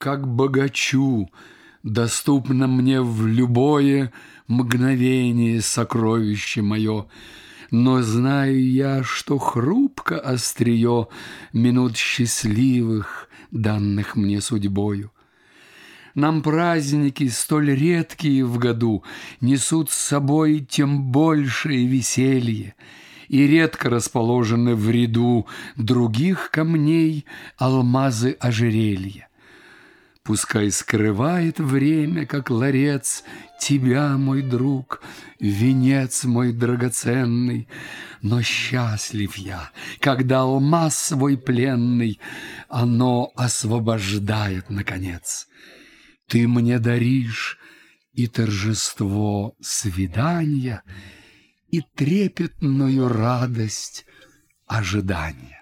как богачу, доступно мне в любое мгновение сокровище мое, но знаю я, что хрупко острие минут счастливых, данных мне судьбою. Нам праздники, столь редкие в году, несут с собой тем большее веселье, и редко расположены в ряду других камней алмазы ожерелья. Пускай скрывает время, как ларец, Тебя, мой друг, венец мой драгоценный, Но счастлив я, когда алмаз свой пленный Оно освобождает, наконец. Ты мне даришь и торжество свидания, И трепетную радость ожидания.